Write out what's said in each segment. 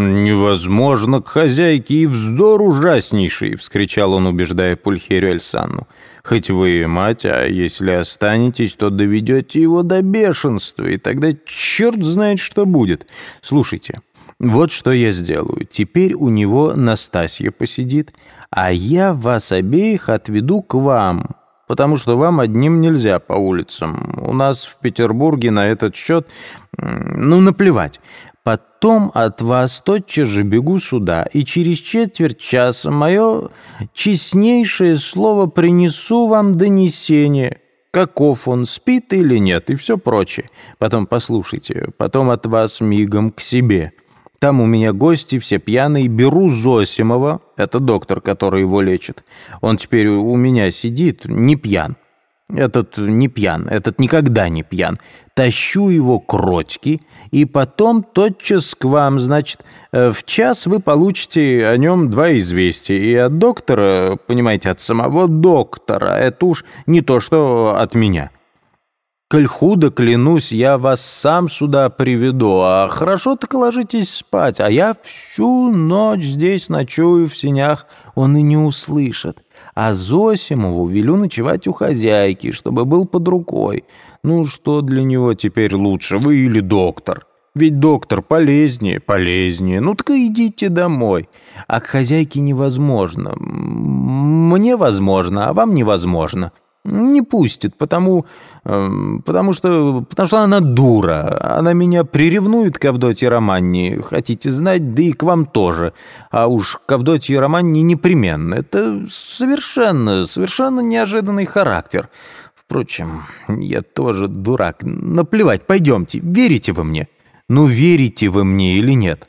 «Невозможно к хозяйке и вздор ужаснейший!» — вскричал он, убеждая Пульхерию Альсанну. «Хоть вы мать, а если останетесь, то доведете его до бешенства, и тогда черт знает, что будет. Слушайте, вот что я сделаю. Теперь у него Настасья посидит, а я вас обеих отведу к вам, потому что вам одним нельзя по улицам. У нас в Петербурге на этот счет, ну, наплевать». Потом от вас тотчас же бегу сюда, и через четверть часа мое честнейшее слово принесу вам донесение, каков он, спит или нет, и все прочее. Потом послушайте, потом от вас мигом к себе. Там у меня гости, все пьяные, беру Зосимова, это доктор, который его лечит. Он теперь у меня сидит, не пьян. Этот не пьян, этот никогда не пьян. Тащу его к Родьке, и потом тотчас к вам, значит, э, в час вы получите о нем два известия. И от доктора, понимаете, от самого доктора. Это уж не то, что от меня. Коль худо, клянусь, я вас сам сюда приведу, а хорошо так ложитесь спать, а я всю ночь здесь ночую в синях, он и не услышит. А Зосимову велю ночевать у хозяйки, чтобы был под рукой. Ну, что для него теперь лучше, вы или доктор? Ведь доктор полезнее, полезнее. Ну, так идите домой. А к хозяйке невозможно. Мне возможно, а вам невозможно. Не пустит, потому, эм, потому, что, потому что она дура. Она меня приревнует к Авдотье Романне, хотите знать, да и к вам тоже. А уж к Авдотье Романне непременно. Это совершенно, совершенно неожиданный характер. Впрочем, я тоже дурак. Наплевать, пойдемте. Верите вы мне? Ну, верите вы мне или нет?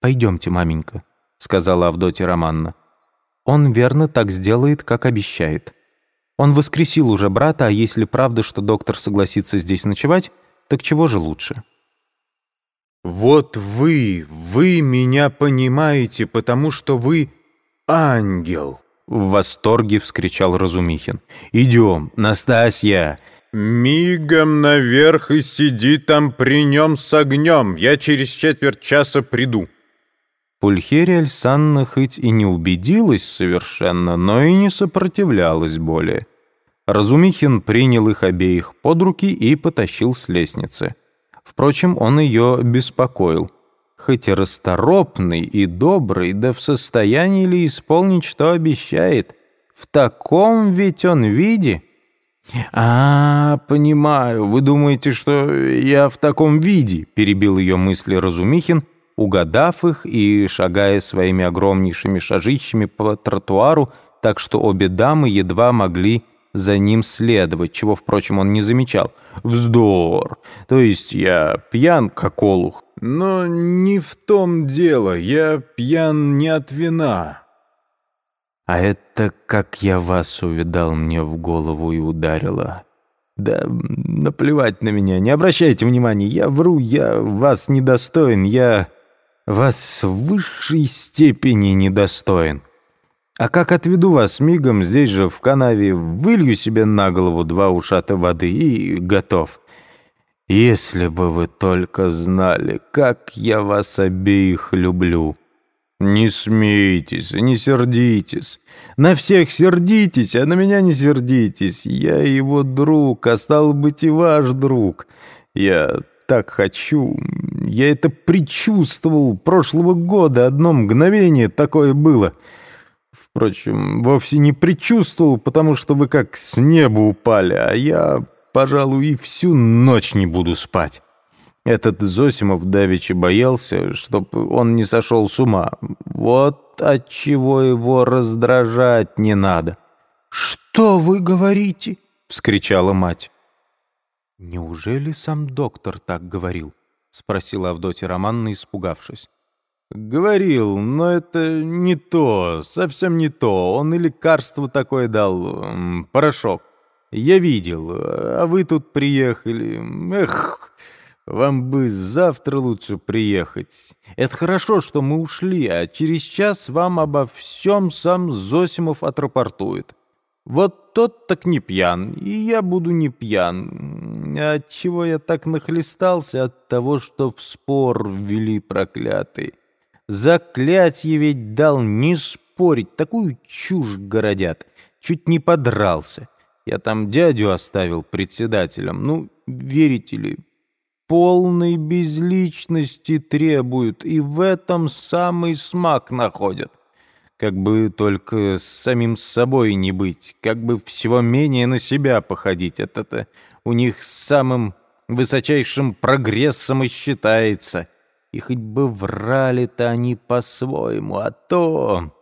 «Пойдемте, маменька», — сказала Авдотья Романна. «Он верно так сделает, как обещает». Он воскресил уже брата, а если правда, что доктор согласится здесь ночевать, так чего же лучше? «Вот вы, вы меня понимаете, потому что вы ангел!» В восторге вскричал Разумихин. «Идем, Настасья!» «Мигом наверх и сиди там при нем с огнем. Я через четверть часа приду». Пульхерия Альсанна хоть и не убедилась совершенно, но и не сопротивлялась более. Разумихин принял их обеих под руки и потащил с лестницы. Впрочем, он ее беспокоил. Хоть и расторопный и добрый, да в состоянии ли исполнить, что обещает? В таком ведь он виде... «А, понимаю, вы думаете, что я в таком виде?» — перебил ее мысли Разумихин, угадав их и шагая своими огромнейшими шажищами по тротуару, так что обе дамы едва могли за ним следовать, чего, впрочем, он не замечал. «Вздор! То есть я пьян, как олух?» «Но не в том дело. Я пьян не от вина». «А это, как я вас увидал, мне в голову и ударило». «Да наплевать на меня, не обращайте внимания, я вру, я вас недостоин, я вас в высшей степени недостоин». А как отведу вас мигом, здесь же, в канаве, вылью себе на голову два ушата воды и готов. Если бы вы только знали, как я вас обеих люблю. Не смейтесь, не сердитесь. На всех сердитесь, а на меня не сердитесь. Я его друг, а стал быть и ваш друг. Я так хочу. Я это предчувствовал прошлого года. Одно мгновение такое было — Впрочем, вовсе не предчувствовал, потому что вы как с неба упали, а я, пожалуй, и всю ночь не буду спать. Этот Зосимов давеча боялся, чтоб он не сошел с ума. Вот отчего его раздражать не надо. «Что вы говорите?» — вскричала мать. «Неужели сам доктор так говорил?» — спросила Авдотья Романна, испугавшись. «Говорил, но это не то, совсем не то. Он и лекарство такое дал, порошок. Я видел, а вы тут приехали. Эх, вам бы завтра лучше приехать. Это хорошо, что мы ушли, а через час вам обо всем сам Зосимов отрапортует. Вот тот так не пьян, и я буду не пьян. От чего я так нахлестался? От того, что в спор ввели проклятый. Заклятье ведь дал не спорить, такую чушь городят. Чуть не подрался. Я там дядю оставил председателем. Ну, верите ли, полной безличности требуют, и в этом самый смак находят. Как бы только с самим собой не быть, как бы всего менее на себя походить. Это-то у них самым высочайшим прогрессом и считается. И хоть бы врали-то они по-своему, а то...